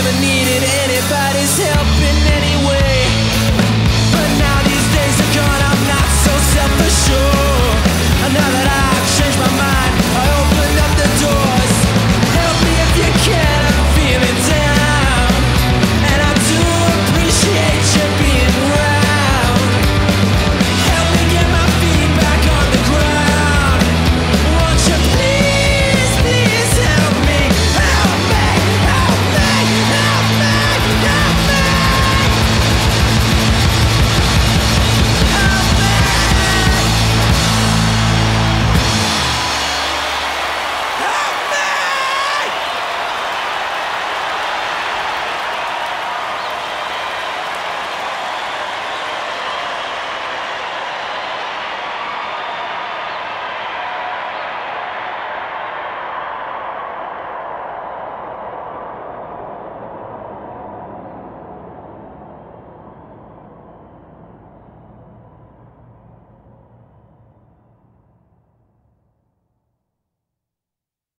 never needed anybody's help.